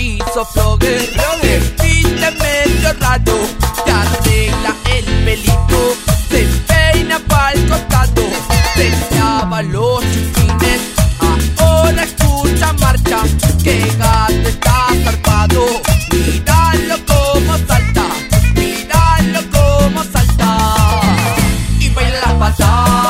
rizo flogger. Viste medio rato, te arregla el pelito, te peina pa'l costado, te lava los chiquines. Ahora escucha marcha, que gato está zarpado. Míralo como salta, míralo como salta. Y baila las pasadas.